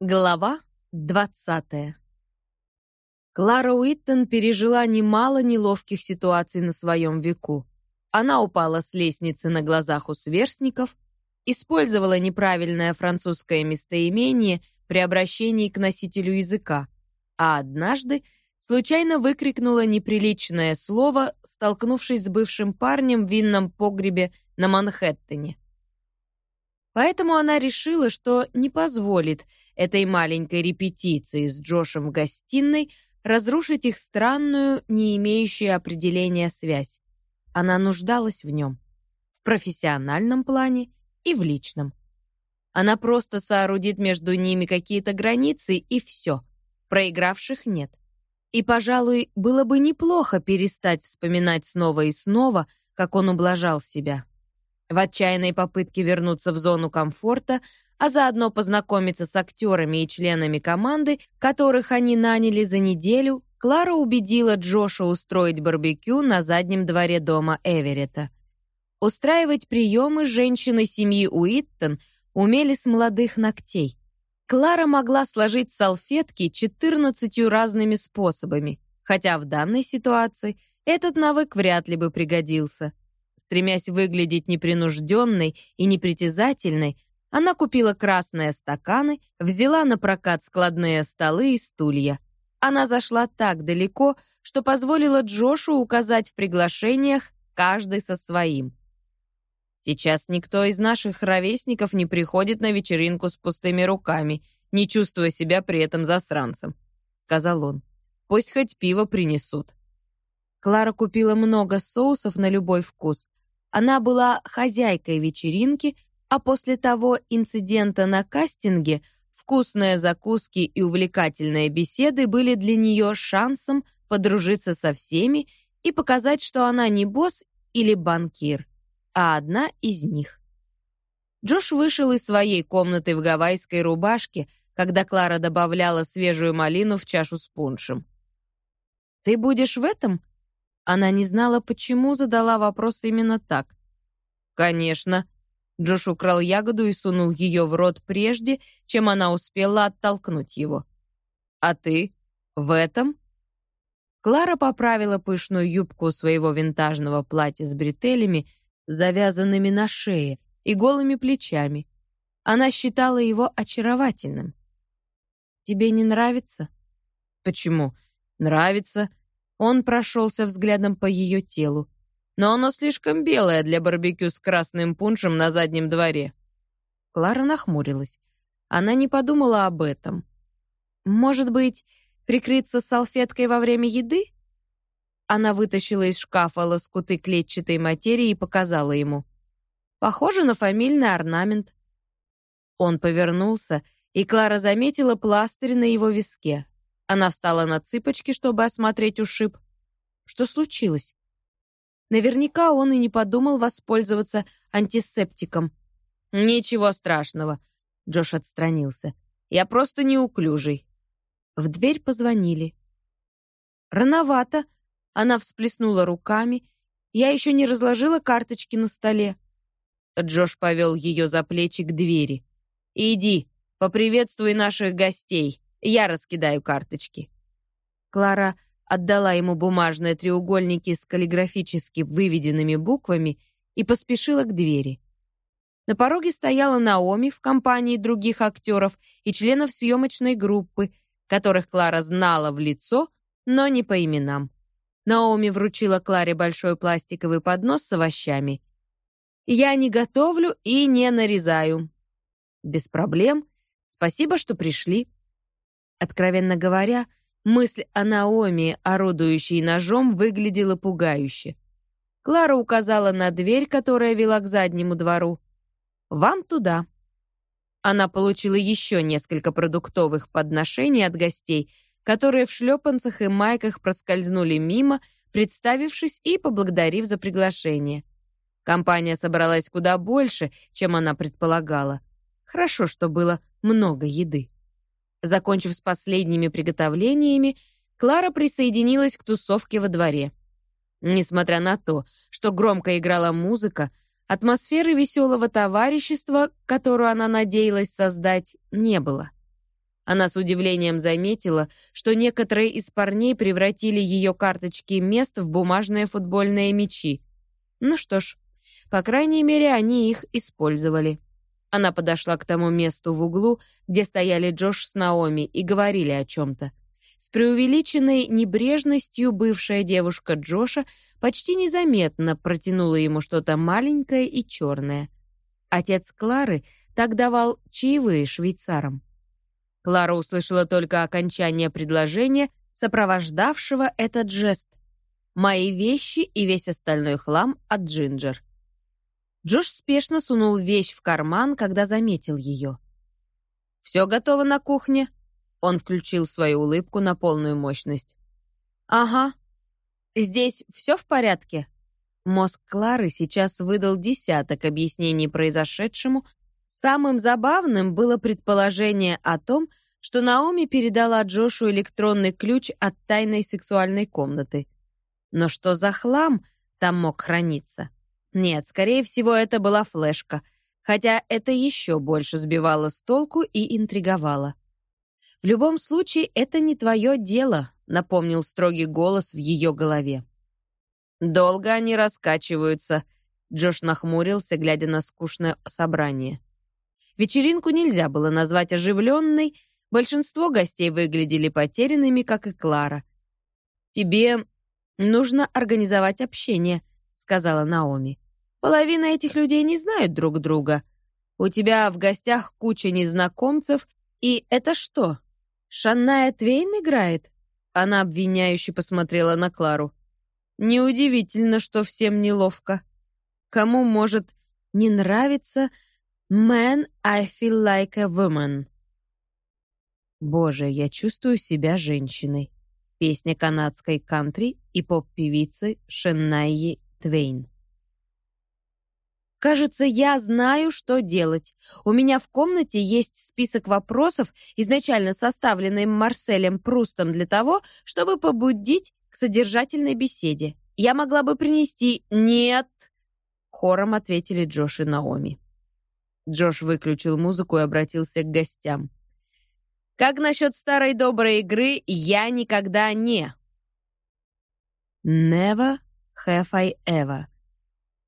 Глава 20. Клара Уиттон пережила немало неловких ситуаций на своем веку. Она упала с лестницы на глазах у сверстников, использовала неправильное французское местоимение при обращении к носителю языка, а однажды случайно выкрикнула неприличное слово, столкнувшись с бывшим парнем в винном погребе на Манхэттене. Поэтому она решила, что не позволит этой маленькой репетиции с Джошем в гостиной разрушить их странную, не имеющую определения связь. Она нуждалась в нем. В профессиональном плане и в личном. Она просто соорудит между ними какие-то границы, и все. Проигравших нет. И, пожалуй, было бы неплохо перестать вспоминать снова и снова, как он ублажал себя. В отчаянной попытке вернуться в зону комфорта, а заодно познакомиться с актерами и членами команды, которых они наняли за неделю, Клара убедила Джоша устроить барбекю на заднем дворе дома Эверетта. Устраивать приемы женщины семьи Уиттон умели с молодых ногтей. Клара могла сложить салфетки 14 разными способами, хотя в данной ситуации этот навык вряд ли бы пригодился. Стремясь выглядеть непринужденной и непритязательной, она купила красные стаканы, взяла на прокат складные столы и стулья. Она зашла так далеко, что позволила Джошу указать в приглашениях каждый со своим. Сейчас никто из наших ровесников не приходит на вечеринку с пустыми руками, не чувствуя себя при этом засранцем, сказал он. Пусть хоть пиво принесут. Клара купила много соусов на любой вкус. Она была хозяйкой вечеринки, а после того инцидента на кастинге вкусные закуски и увлекательные беседы были для нее шансом подружиться со всеми и показать, что она не босс или банкир, а одна из них. Джош вышел из своей комнаты в гавайской рубашке, когда Клара добавляла свежую малину в чашу с пуншем. «Ты будешь в этом?» Она не знала, почему задала вопрос именно так. «Конечно». Джош украл ягоду и сунул ее в рот прежде, чем она успела оттолкнуть его. «А ты? В этом?» Клара поправила пышную юбку своего винтажного платья с бретелями, завязанными на шее, и голыми плечами. Она считала его очаровательным. «Тебе не нравится?» «Почему?» «Нравится. Он прошелся взглядом по ее телу. Но оно слишком белое для барбекю с красным пуншем на заднем дворе. Клара нахмурилась. Она не подумала об этом. Может быть, прикрыться салфеткой во время еды? Она вытащила из шкафа лоскуты клетчатой материи и показала ему. Похоже на фамильный орнамент. Он повернулся, и Клара заметила пластырь на его виске. Она встала на цыпочки, чтобы осмотреть ушиб. Что случилось? Наверняка он и не подумал воспользоваться антисептиком. Ничего страшного, Джош отстранился. Я просто неуклюжий. В дверь позвонили. Рановато, она всплеснула руками. Я еще не разложила карточки на столе. Джош повел ее за плечи к двери. Иди, поприветствуй наших гостей. Я раскидаю карточки. Клара отдала ему бумажные треугольники с каллиграфически выведенными буквами и поспешила к двери. На пороге стояла Наоми в компании других актеров и членов съемочной группы, которых Клара знала в лицо, но не по именам. Наоми вручила Кларе большой пластиковый поднос с овощами. «Я не готовлю и не нарезаю». «Без проблем. Спасибо, что пришли», Откровенно говоря, мысль о Наоми, орудующей ножом, выглядела пугающе. Клара указала на дверь, которая вела к заднему двору. «Вам туда». Она получила еще несколько продуктовых подношений от гостей, которые в шлепанцах и майках проскользнули мимо, представившись и поблагодарив за приглашение. Компания собралась куда больше, чем она предполагала. Хорошо, что было много еды. Закончив с последними приготовлениями, Клара присоединилась к тусовке во дворе. Несмотря на то, что громко играла музыка, атмосферы веселого товарищества, которую она надеялась создать, не было. Она с удивлением заметила, что некоторые из парней превратили ее карточки мест в бумажные футбольные мячи. Ну что ж, по крайней мере, они их использовали. Она подошла к тому месту в углу, где стояли Джош с Наоми и говорили о чем-то. С преувеличенной небрежностью бывшая девушка Джоша почти незаметно протянула ему что-то маленькое и черное. Отец Клары так давал чаевые швейцарам. Клара услышала только окончание предложения, сопровождавшего этот жест. «Мои вещи и весь остальной хлам от Джинджер». Джош спешно сунул вещь в карман, когда заметил ее. «Все готово на кухне?» Он включил свою улыбку на полную мощность. «Ага. Здесь все в порядке?» Мозг Клары сейчас выдал десяток объяснений произошедшему, Самым забавным было предположение о том, что Наоми передала Джошу электронный ключ от тайной сексуальной комнаты. Но что за хлам там мог храниться? Нет, скорее всего, это была флешка, хотя это еще больше сбивало с толку и интриговало. «В любом случае, это не твое дело», — напомнил строгий голос в ее голове. «Долго они раскачиваются», — Джош нахмурился, глядя на скучное собрание. Вечеринку нельзя было назвать оживленной, большинство гостей выглядели потерянными, как и Клара. «Тебе нужно организовать общение», — сказала Наоми. «Половина этих людей не знают друг друга. У тебя в гостях куча незнакомцев, и это что, Шанная Твейн играет?» Она обвиняюще посмотрела на Клару. «Неудивительно, что всем неловко. Кому может не нравиться Man, I feel like a woman. Боже, я чувствую себя женщиной. Песня канадской кантри и поп-певицы Шеннайи Твейн. Кажется, я знаю, что делать. У меня в комнате есть список вопросов, изначально составленный Марселем Прустом для того, чтобы побудить к содержательной беседе. Я могла бы принести «нет», хором ответили Джош и Наоми. Джош выключил музыку и обратился к гостям. «Как насчет старой доброй игры «Я никогда не»?» «Never have I ever» —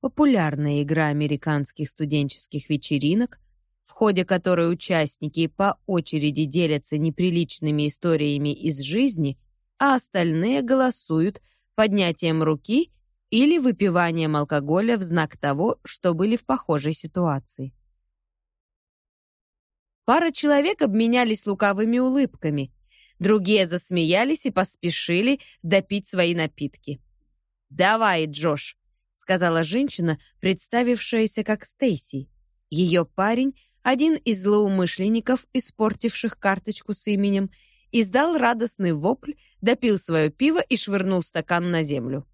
популярная игра американских студенческих вечеринок, в ходе которой участники по очереди делятся неприличными историями из жизни, а остальные голосуют поднятием руки или выпиванием алкоголя в знак того, что были в похожей ситуации. Пара человек обменялись лукавыми улыбками. Другие засмеялись и поспешили допить свои напитки. «Давай, Джош», — сказала женщина, представившаяся как Стейси. Ее парень, один из злоумышленников, испортивших карточку с именем, издал радостный вопль, допил свое пиво и швырнул стакан на землю.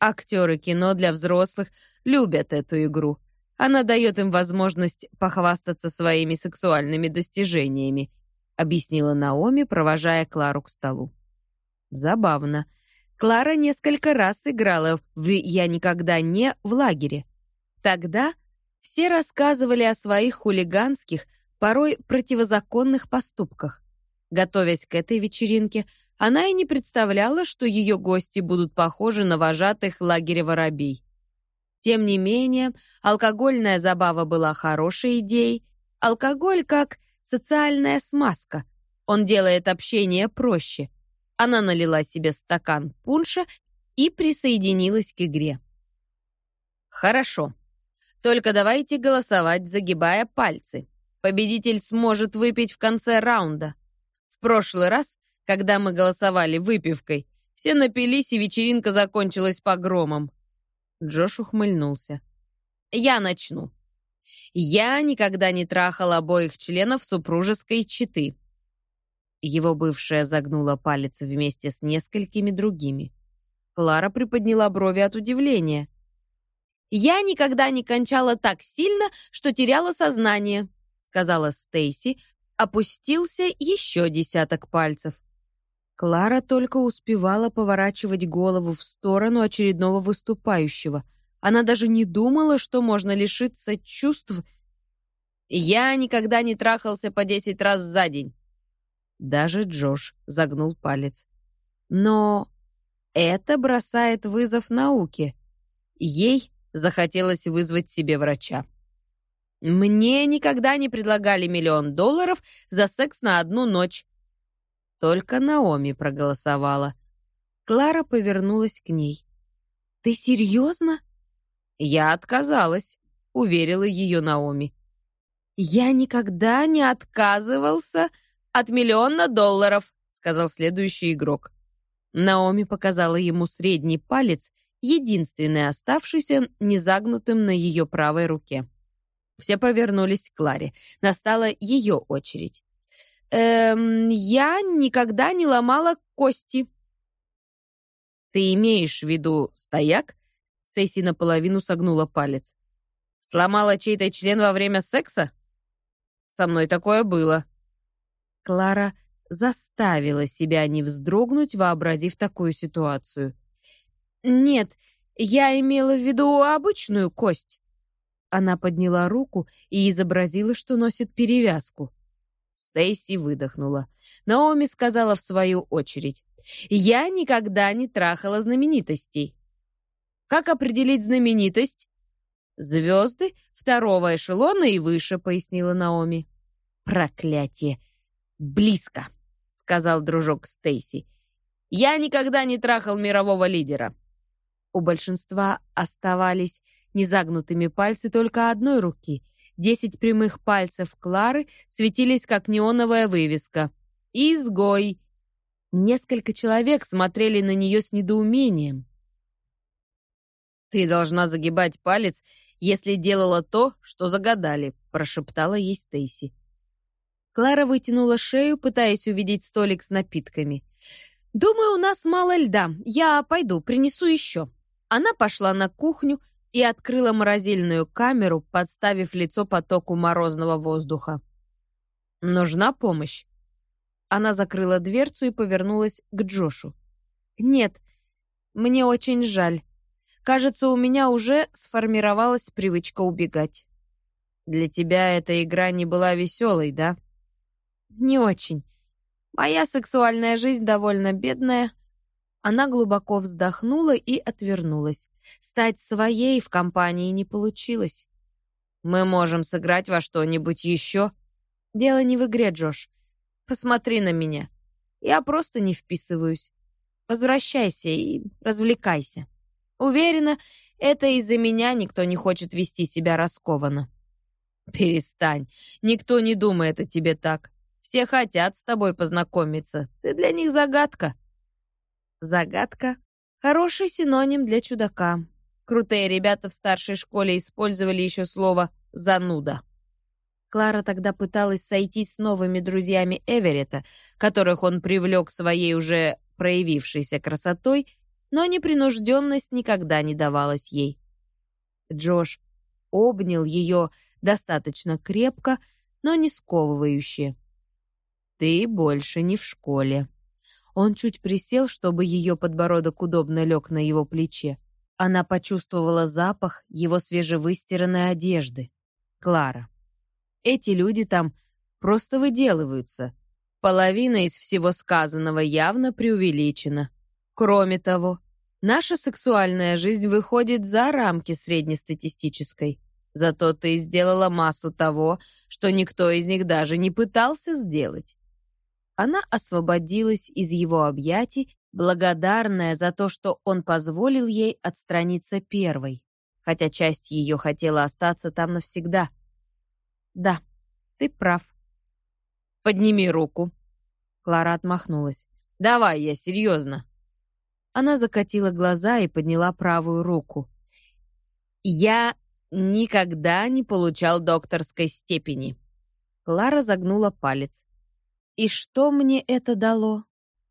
Актеры кино для взрослых любят эту игру. Она дает им возможность похвастаться своими сексуальными достижениями, объяснила Наоми, провожая Клару к столу. Забавно. Клара несколько раз играла в «Я никогда не» в лагере. Тогда все рассказывали о своих хулиганских, порой противозаконных поступках. Готовясь к этой вечеринке, она и не представляла, что ее гости будут похожи на вожатых лагеря воробей. Тем не менее, алкогольная забава была хорошей идеей. Алкоголь как социальная смазка. Он делает общение проще. Она налила себе стакан пунша и присоединилась к игре. Хорошо. Только давайте голосовать, загибая пальцы. Победитель сможет выпить в конце раунда. В прошлый раз, когда мы голосовали выпивкой, все напились и вечеринка закончилась погромом. Джош ухмыльнулся. «Я начну. Я никогда не трахал обоих членов супружеской четы». Его бывшая загнула палец вместе с несколькими другими. Клара приподняла брови от удивления. «Я никогда не кончала так сильно, что теряла сознание», сказала Стейси, опустился еще десяток пальцев. Клара только успевала поворачивать голову в сторону очередного выступающего. Она даже не думала, что можно лишиться чувств. Я никогда не трахался по десять раз за день. Даже Джош загнул палец. Но это бросает вызов науке. Ей захотелось вызвать себе врача. Мне никогда не предлагали миллион долларов за секс на одну ночь. Только Наоми проголосовала. Клара повернулась к ней. «Ты серьезно?» «Я отказалась», — уверила ее Наоми. «Я никогда не отказывался от миллиона долларов», — сказал следующий игрок. Наоми показала ему средний палец, единственный оставшийся незагнутым на ее правой руке. Все повернулись к Кларе. Настала ее очередь. «Эм, я никогда не ломала кости». «Ты имеешь в виду стояк?» Стейси наполовину согнула палец. «Сломала чей-то член во время секса?» Со мной такое было». Клара заставила себя не вздрогнуть, вообразив такую ситуацию. «Нет, я имела в виду обычную кость». Она подняла руку и изобразила, что носит перевязку. Стейси выдохнула. Наоми сказала в свою очередь. «Я никогда не трахала знаменитостей». «Как определить знаменитость?» «Звезды второго эшелона и выше», — пояснила Наоми. «Проклятие! Близко!» — сказал дружок Стейси. «Я никогда не трахал мирового лидера». У большинства оставались незагнутыми пальцы только одной руки. Десять прямых пальцев Клары светились, как неоновая вывеска. «Изгой!» Несколько человек смотрели на нее с недоумением. «Ты должна загибать палец если делала то, что загадали», — прошептала ей Стейси. Клара вытянула шею, пытаясь увидеть столик с напитками. «Думаю, у нас мало льда. Я пойду, принесу еще». Она пошла на кухню и открыла морозильную камеру, подставив лицо потоку морозного воздуха. «Нужна помощь?» Она закрыла дверцу и повернулась к Джошу. «Нет, мне очень жаль. Кажется, у меня уже сформировалась привычка убегать. Для тебя эта игра не была веселой, да? Не очень. Моя сексуальная жизнь довольно бедная. Она глубоко вздохнула и отвернулась. Стать своей в компании не получилось. Мы можем сыграть во что-нибудь еще. Дело не в игре, Джош. Посмотри на меня. Я просто не вписываюсь. Возвращайся и развлекайся. Уверена, это из-за меня никто не хочет вести себя раскованно. Перестань. Никто не думает о тебе так. Все хотят с тобой познакомиться. Ты для них загадка. Загадка — хороший синоним для чудака. Крутые ребята в старшей школе использовали еще слово «зануда». Клара тогда пыталась сойтись с новыми друзьями Эверетта, которых он привлек своей уже проявившейся красотой но непринужденность никогда не давалась ей. Джош обнял ее достаточно крепко, но не сковывающе. «Ты больше не в школе». Он чуть присел, чтобы ее подбородок удобно лег на его плече. Она почувствовала запах его свежевыстиранной одежды. Клара. Эти люди там просто выделываются. Половина из всего сказанного явно преувеличена. Кроме того, наша сексуальная жизнь выходит за рамки среднестатистической. Зато ты сделала массу того, что никто из них даже не пытался сделать. Она освободилась из его объятий, благодарная за то, что он позволил ей отстраниться первой, хотя часть ее хотела остаться там навсегда. «Да, ты прав». «Подними руку». Клара отмахнулась. «Давай, я серьезно. Она закатила глаза и подняла правую руку. «Я никогда не получал докторской степени». Клара загнула палец. «И что мне это дало?»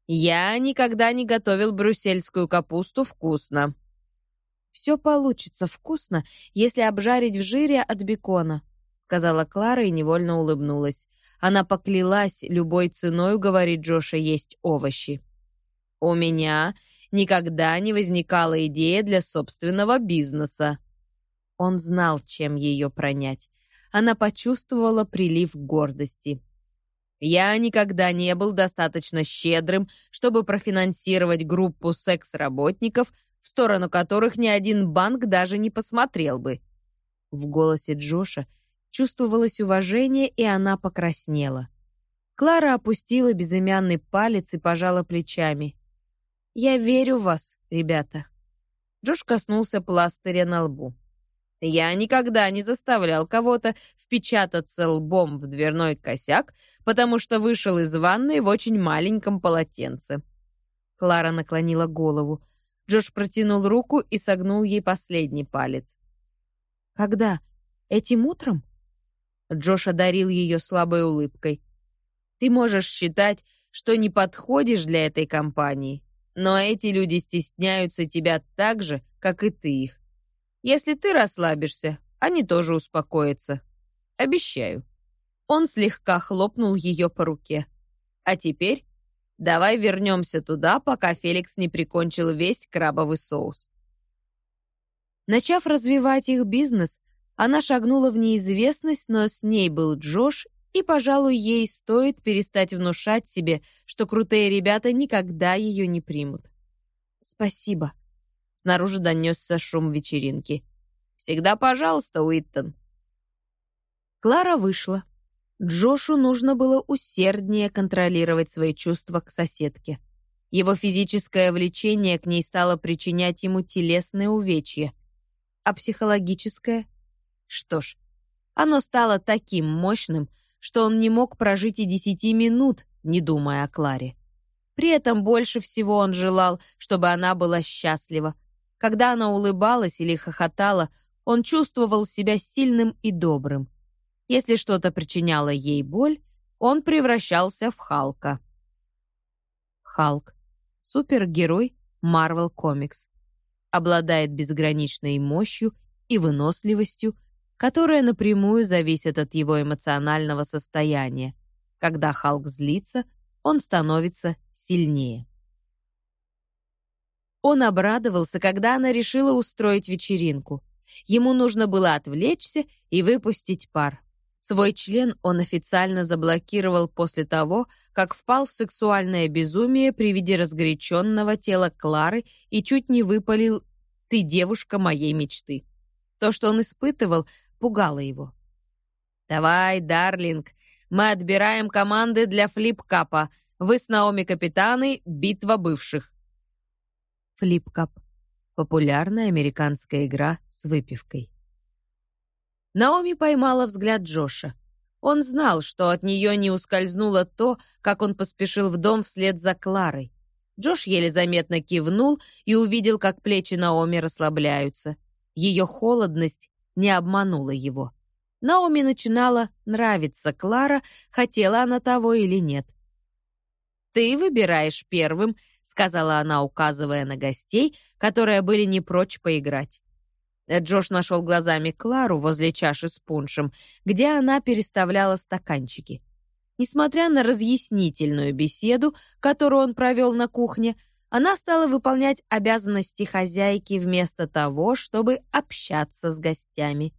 «Я никогда не готовил брюссельскую капусту вкусно». «Все получится вкусно, если обжарить в жире от бекона», сказала Клара и невольно улыбнулась. Она поклялась любой ценой уговорить Джоша есть овощи. «У меня никогда не возникала идея для собственного бизнеса. Он знал, чем ее пронять. она почувствовала прилив гордости. Я никогда не был достаточно щедрым, чтобы профинансировать группу секс-работников, в сторону которых ни один банк даже не посмотрел бы. В голосе Джоша чувствовалось уважение, и она покраснела. Клара опустила безымянный палец и пожала плечами. «Я верю в вас, ребята». Джош коснулся пластыря на лбу. Я никогда не заставлял кого-то впечататься лбом в дверной косяк, потому что вышел из ванной в очень маленьком полотенце. Клара наклонила голову. Джош протянул руку и согнул ей последний палец. «Когда? Этим утром?» Джош одарил ее слабой улыбкой. «Ты можешь считать, что не подходишь для этой компании, но эти люди стесняются тебя так же, как и ты их. Если ты расслабишься, они тоже успокоятся. Обещаю». Он слегка хлопнул ее по руке. «А теперь давай вернемся туда, пока Феликс не прикончил весь крабовый соус». Начав развивать их бизнес, она шагнула в неизвестность, но с ней был Джош, и, пожалуй, ей стоит перестать внушать себе, что крутые ребята никогда ее не примут. «Спасибо», Снаружи донесся шум вечеринки. «Всегда пожалуйста, Уиттон». Клара вышла. Джошу нужно было усерднее контролировать свои чувства к соседке. Его физическое влечение к ней стало причинять ему телесные увечья. А психологическое? Что ж, оно стало таким мощным, что он не мог прожить и десяти минут, не думая о Кларе. При этом больше всего он желал, чтобы она была счастлива, когда она улыбалась или хохотала, он чувствовал себя сильным и добрым. Если что-то причиняло ей боль, он превращался в Халка. Халк. Супергерой Marvel Comics. Обладает безграничной мощью и выносливостью, которая напрямую зависит от его эмоционального состояния. Когда Халк злится, он становится сильнее. Он обрадовался, когда она решила устроить вечеринку. Ему нужно было отвлечься и выпустить пар. Свой член он официально заблокировал после того, как впал в сексуальное безумие при виде разгоряченного тела Клары и чуть не выпалил «Ты девушка моей мечты». То, что он испытывал, пугало его. «Давай, Дарлинг, мы отбираем команды для флип-капа. Вы с Наоми капитаны, битва бывших. Флипкап — популярная американская игра с выпивкой. Наоми поймала взгляд Джоша. Он знал, что от нее не ускользнуло то, как он поспешил в дом вслед за Кларой. Джош еле заметно кивнул и увидел, как плечи Наоми расслабляются. Ее холодность не обманула его. Наоми начинала нравиться Клара, хотела она того или нет. «Ты выбираешь первым сказала она, указывая на гостей, которые были не прочь поиграть. Джош нашел глазами Клару возле чаши с пуншем, где она переставляла стаканчики. Несмотря на разъяснительную беседу, которую он провел на кухне, она стала выполнять обязанности хозяйки вместо того, чтобы общаться с гостями.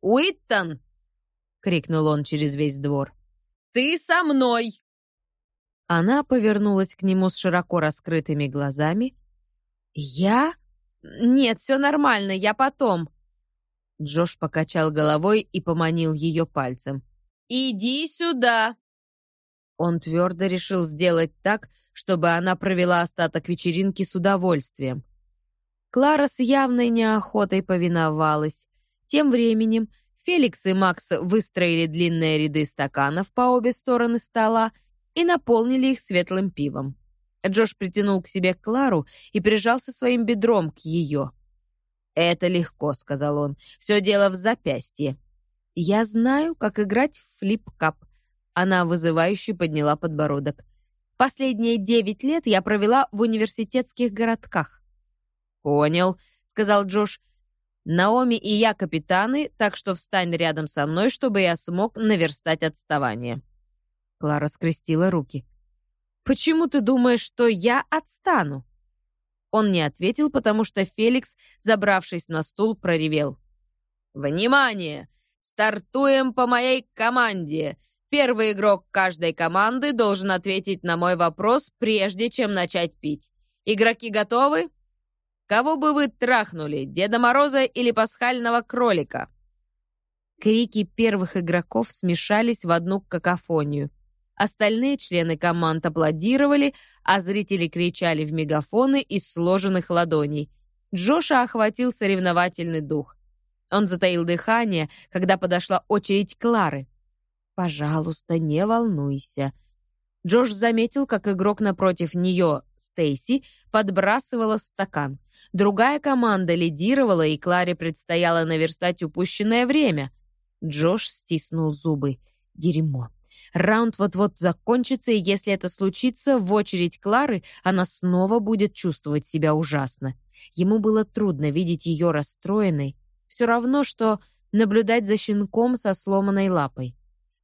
«Уиттон!» — крикнул он через весь двор. «Ты со мной!» Она повернулась к нему с широко раскрытыми глазами. «Я? Нет, все нормально, я потом». Джош покачал головой и поманил ее пальцем. «Иди сюда!» Он твердо решил сделать так, чтобы она провела остаток вечеринки с удовольствием. Клара с явной неохотой повиновалась. Тем временем Феликс и Макс выстроили длинные ряды стаканов по обе стороны стола и наполнили их светлым пивом. Джош притянул к себе Клару и прижался своим бедром к ее. «Это легко», — сказал он. «Все дело в запястье». «Я знаю, как играть в флип-кап». Она вызывающе подняла подбородок. «Последние девять лет я провела в университетских городках». «Понял», — сказал Джош. «Наоми и я капитаны, так что встань рядом со мной, чтобы я смог наверстать отставание». Клара скрестила руки. «Почему ты думаешь, что я отстану?» Он не ответил, потому что Феликс, забравшись на стул, проревел. «Внимание! Стартуем по моей команде. Первый игрок каждой команды должен ответить на мой вопрос, прежде чем начать пить. Игроки готовы? Кого бы вы трахнули, Деда Мороза или пасхального кролика? Крики первых игроков смешались в одну какофонию. Остальные члены команд аплодировали, а зрители кричали в мегафоны из сложенных ладоней. Джоша охватил соревновательный дух. Он затаил дыхание, когда подошла очередь Клары. «Пожалуйста, не волнуйся». Джош заметил, как игрок напротив нее, Стейси, подбрасывала стакан. Другая команда лидировала, и Кларе предстояло наверстать упущенное время. Джош стиснул зубы. Дерьмо. Раунд вот-вот закончится, и если это случится, в очередь Клары она снова будет чувствовать себя ужасно. Ему было трудно видеть ее расстроенной, все равно, что наблюдать за щенком со сломанной лапой.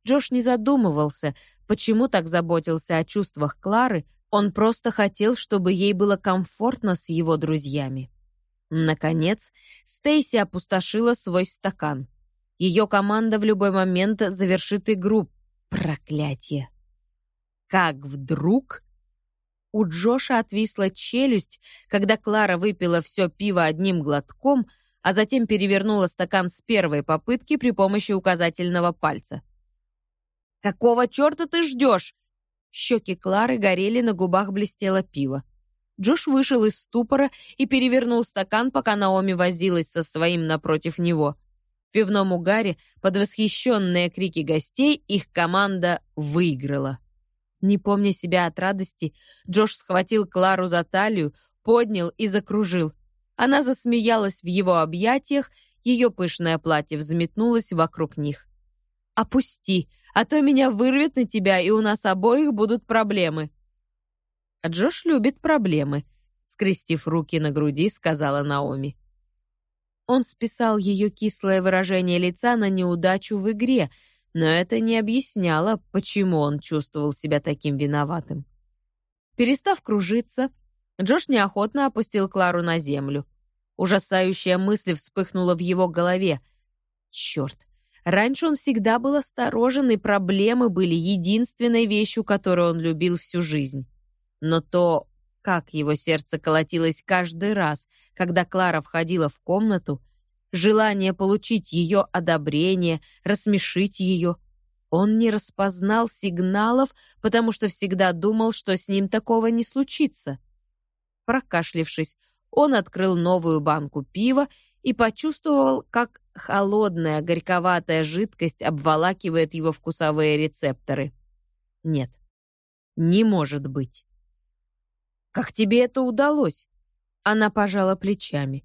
Джош не задумывался, почему так заботился о чувствах Клары, он просто хотел, чтобы ей было комфортно с его друзьями. Наконец, Стейси опустошила свой стакан. Ее команда в любой момент завершит игру. Проклятие! Как вдруг... У Джоша отвисла челюсть, когда Клара выпила все пиво одним глотком, а затем перевернула стакан с первой попытки при помощи указательного пальца. «Какого черта ты ждешь?» Щеки Клары горели, на губах блестело пиво. Джош вышел из ступора и перевернул стакан, пока Наоми возилась со своим напротив него. В пивном угаре, под восхищенные крики гостей, их команда выиграла. Не помня себя от радости, Джош схватил Клару за талию, поднял и закружил. Она засмеялась в его объятиях, ее пышное платье взметнулось вокруг них. «Опусти, а то меня вырвет на тебя, и у нас обоих будут проблемы». «А Джош любит проблемы», — скрестив руки на груди, сказала Наоми. Он списал ее кислое выражение лица на неудачу в игре, но это не объясняло, почему он чувствовал себя таким виноватым. Перестав кружиться, Джош неохотно опустил Клару на землю. Ужасающая мысль вспыхнула в его голове. Черт! Раньше он всегда был осторожен, и проблемы были единственной вещью, которую он любил всю жизнь. Но то, как его сердце колотилось каждый раз, когда Клара входила в комнату, желание получить ее одобрение, рассмешить ее, он не распознал сигналов, потому что всегда думал, что с ним такого не случится. Прокашлившись, он открыл новую банку пива и почувствовал, как холодная горьковатая жидкость обволакивает его вкусовые рецепторы. Нет, не может быть. «Как тебе это удалось?» Она пожала плечами.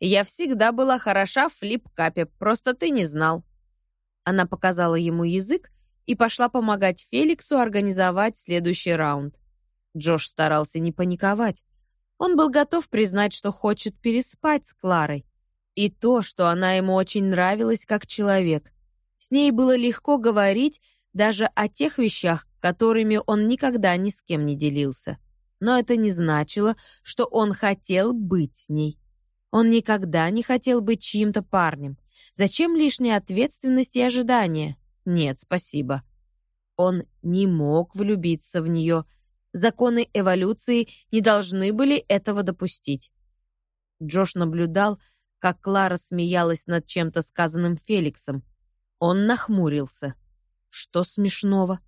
«Я всегда была хороша в флип-капе, просто ты не знал». Она показала ему язык и пошла помогать Феликсу организовать следующий раунд. Джош старался не паниковать. Он был готов признать, что хочет переспать с Кларой. И то, что она ему очень нравилась как человек. С ней было легко говорить даже о тех вещах, которыми он никогда ни с кем не делился. Но это не значило, что он хотел быть с ней. Он никогда не хотел быть чьим-то парнем. Зачем лишняя ответственность и ожидания? Нет, спасибо. Он не мог влюбиться в нее, Законы эволюции не должны были этого допустить. Джош наблюдал, как Клара смеялась над чем-то сказанным Феликсом. Он нахмурился. Что смешного?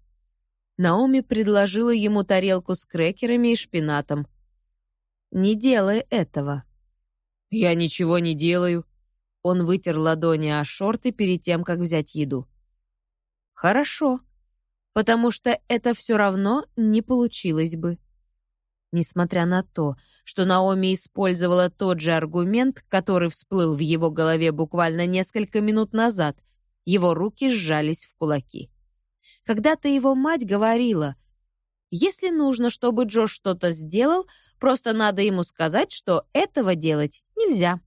Наоми предложила ему тарелку с крекерами и шпинатом. «Не делай этого». «Я ничего не делаю». Он вытер ладони о шорты перед тем, как взять еду. «Хорошо», потому что это все равно не получилось бы. Несмотря на то, что Наоми использовала тот же аргумент, который всплыл в его голове буквально несколько минут назад, его руки сжались в кулаки. Когда-то его мать говорила, «Если нужно, чтобы Джош что-то сделал, просто надо ему сказать, что этого делать нельзя».